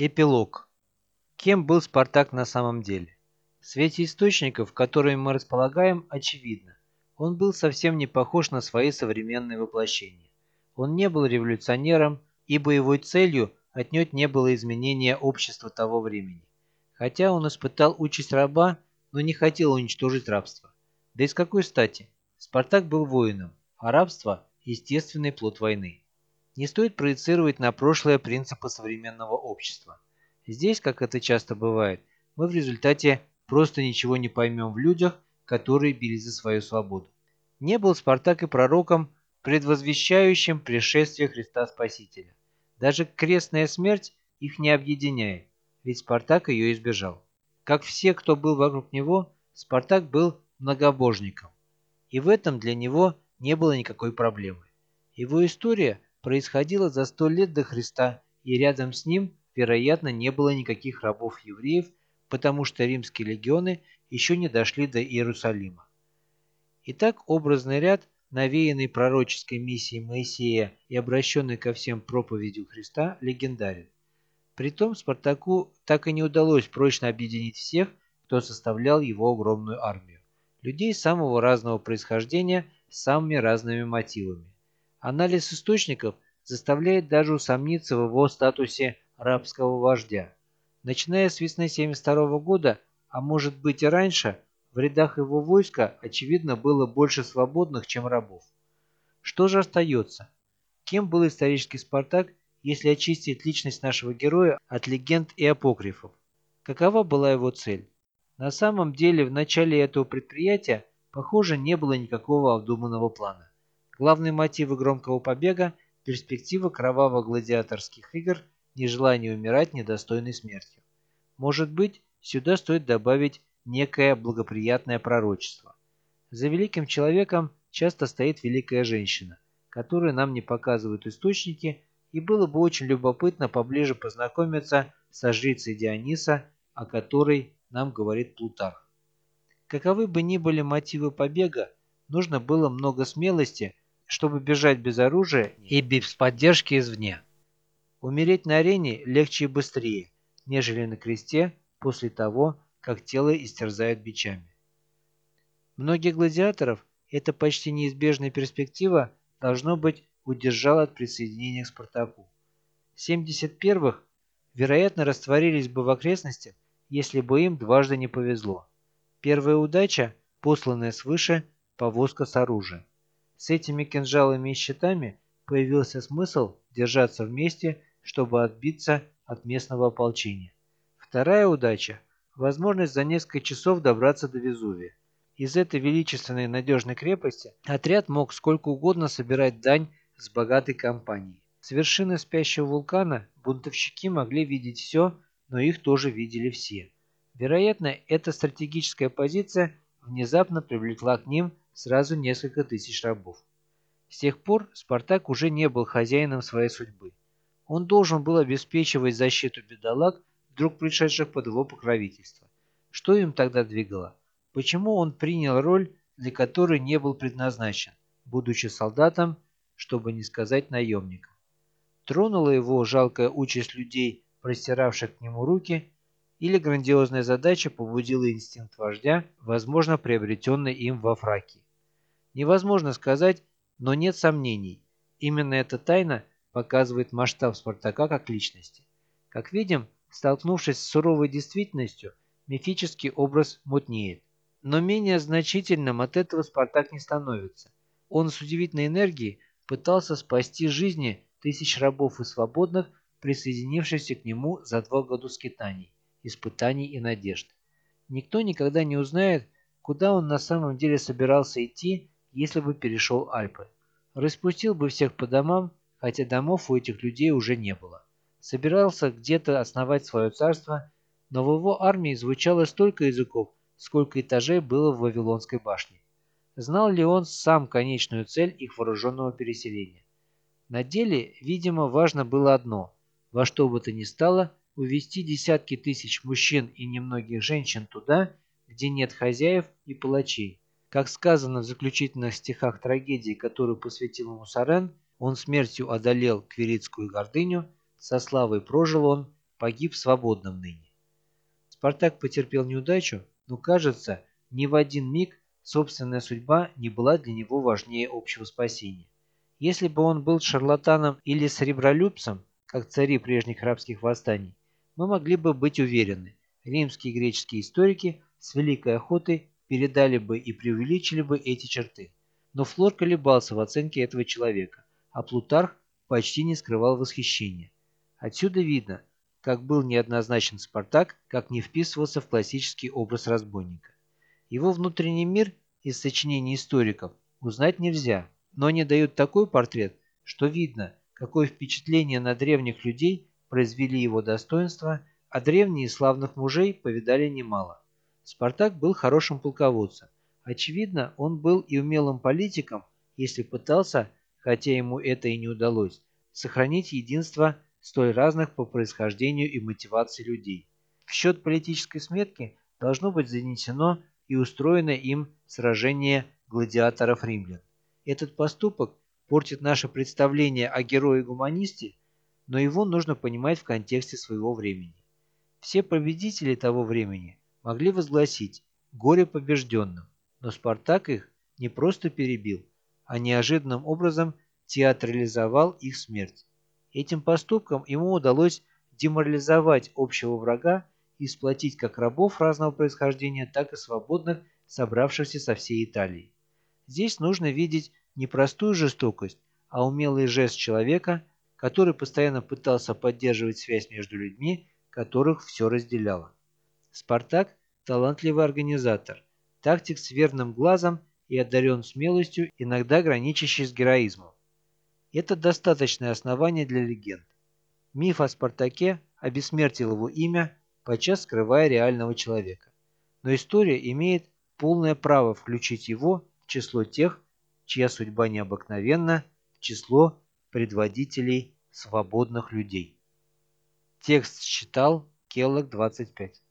Эпилог. Кем был Спартак на самом деле? В свете источников, которыми мы располагаем, очевидно. Он был совсем не похож на свои современные воплощения. Он не был революционером, и боевой целью отнюдь не было изменение общества того времени. Хотя он испытал участь раба, но не хотел уничтожить рабство. Да и с какой стати? Спартак был воином, а рабство – естественный плод войны. Не стоит проецировать на прошлое принципы современного общества. Здесь, как это часто бывает, мы в результате просто ничего не поймем в людях, которые бились за свою свободу. Не был Спартак и пророком, предвозвещающим пришествие Христа Спасителя. Даже крестная смерть их не объединяет, ведь Спартак ее избежал. Как все, кто был вокруг него, Спартак был многобожником. И в этом для него не было никакой проблемы. Его история – происходило за сто лет до Христа, и рядом с ним, вероятно, не было никаких рабов-евреев, потому что римские легионы еще не дошли до Иерусалима. Итак, образный ряд, навеянный пророческой миссией Моисея и обращенный ко всем проповедью Христа, легендарен. Притом Спартаку так и не удалось прочно объединить всех, кто составлял его огромную армию. Людей самого разного происхождения с самыми разными мотивами. Анализ источников заставляет даже усомниться в его статусе рабского вождя. Начиная с весны 72 года, а может быть и раньше, в рядах его войска, очевидно, было больше свободных, чем рабов. Что же остается? Кем был исторический Спартак, если очистить личность нашего героя от легенд и апокрифов? Какова была его цель? На самом деле, в начале этого предприятия, похоже, не было никакого обдуманного плана. Главные мотивы громкого побега – перспектива кроваво-гладиаторских игр, нежелание умирать недостойной смертью. Может быть, сюда стоит добавить некое благоприятное пророчество. За великим человеком часто стоит великая женщина, которую нам не показывают источники, и было бы очень любопытно поближе познакомиться с жрицей Диониса, о которой нам говорит Плутарх. Каковы бы ни были мотивы побега, нужно было много смелости, чтобы бежать без оружия и без поддержки извне. Умереть на арене легче и быстрее, нежели на кресте после того, как тело истерзают бичами. Многих гладиаторов эта почти неизбежная перспектива, должно быть, удержала от присоединения к Спартаку. 71-х, вероятно, растворились бы в окрестностях, если бы им дважды не повезло. Первая удача, посланная свыше, повозка с оружием. С этими кинжалами и щитами появился смысл держаться вместе, чтобы отбиться от местного ополчения. Вторая удача – возможность за несколько часов добраться до Везувия. Из этой величественной надежной крепости отряд мог сколько угодно собирать дань с богатой компанией. С вершины спящего вулкана бунтовщики могли видеть все, но их тоже видели все. Вероятно, эта стратегическая позиция внезапно привлекла к ним сразу несколько тысяч рабов. С тех пор Спартак уже не был хозяином своей судьбы. Он должен был обеспечивать защиту бедолаг, вдруг пришедших под его покровительство. Что им тогда двигало? Почему он принял роль, для которой не был предназначен, будучи солдатом, чтобы не сказать наемником? Тронула его жалкая участь людей, простиравших к нему руки, или грандиозная задача побудила инстинкт вождя, возможно, приобретенный им во Фракии? Невозможно сказать, но нет сомнений. Именно эта тайна показывает масштаб Спартака как личности. Как видим, столкнувшись с суровой действительностью, мифический образ мутнеет. Но менее значительным от этого Спартак не становится. Он с удивительной энергией пытался спасти жизни тысяч рабов и свободных, присоединившихся к нему за два года скитаний, испытаний и надежд. Никто никогда не узнает, куда он на самом деле собирался идти если бы перешел Альпы. Распустил бы всех по домам, хотя домов у этих людей уже не было. Собирался где-то основать свое царство, но в его армии звучало столько языков, сколько этажей было в Вавилонской башне. Знал ли он сам конечную цель их вооруженного переселения? На деле, видимо, важно было одно – во что бы то ни стало увести десятки тысяч мужчин и немногих женщин туда, где нет хозяев и палачей, как сказано в заключительных стихах трагедии, которую посвятил ему Сарен, он смертью одолел квиритскую гордыню, со славой прожил он, погиб в свободном ныне. Спартак потерпел неудачу, но, кажется, ни в один миг собственная судьба не была для него важнее общего спасения. Если бы он был шарлатаном или сребролюбцем, как цари прежних рабских восстаний, мы могли бы быть уверены, римские и греческие историки с великой охотой передали бы и преувеличили бы эти черты. Но Флор колебался в оценке этого человека, а Плутарх почти не скрывал восхищения. Отсюда видно, как был неоднозначен Спартак, как не вписывался в классический образ разбойника. Его внутренний мир из сочинений историков узнать нельзя, но они дают такой портрет, что видно, какое впечатление на древних людей произвели его достоинства, а древние славных мужей повидали немало. Спартак был хорошим полководцем. Очевидно, он был и умелым политиком, если пытался, хотя ему это и не удалось, сохранить единство столь разных по происхождению и мотивации людей. В счет политической сметки должно быть занесено и устроено им сражение гладиаторов римлян. Этот поступок портит наше представление о герое-гуманисте, но его нужно понимать в контексте своего времени. Все победители того времени могли возгласить «горе побежденным», но Спартак их не просто перебил, а неожиданным образом театрализовал их смерть. Этим поступком ему удалось деморализовать общего врага и сплотить как рабов разного происхождения, так и свободных, собравшихся со всей Италии. Здесь нужно видеть не простую жестокость, а умелый жест человека, который постоянно пытался поддерживать связь между людьми, которых все разделяло. Спартак – талантливый организатор, тактик с верным глазом и одарен смелостью, иногда граничащей с героизмом. Это достаточное основание для легенд. Миф о Спартаке обессмертил его имя подчас скрывая реального человека. Но история имеет полное право включить его в число тех, чья судьба необыкновенна, в число предводителей свободных людей. Текст читал Келлог 25.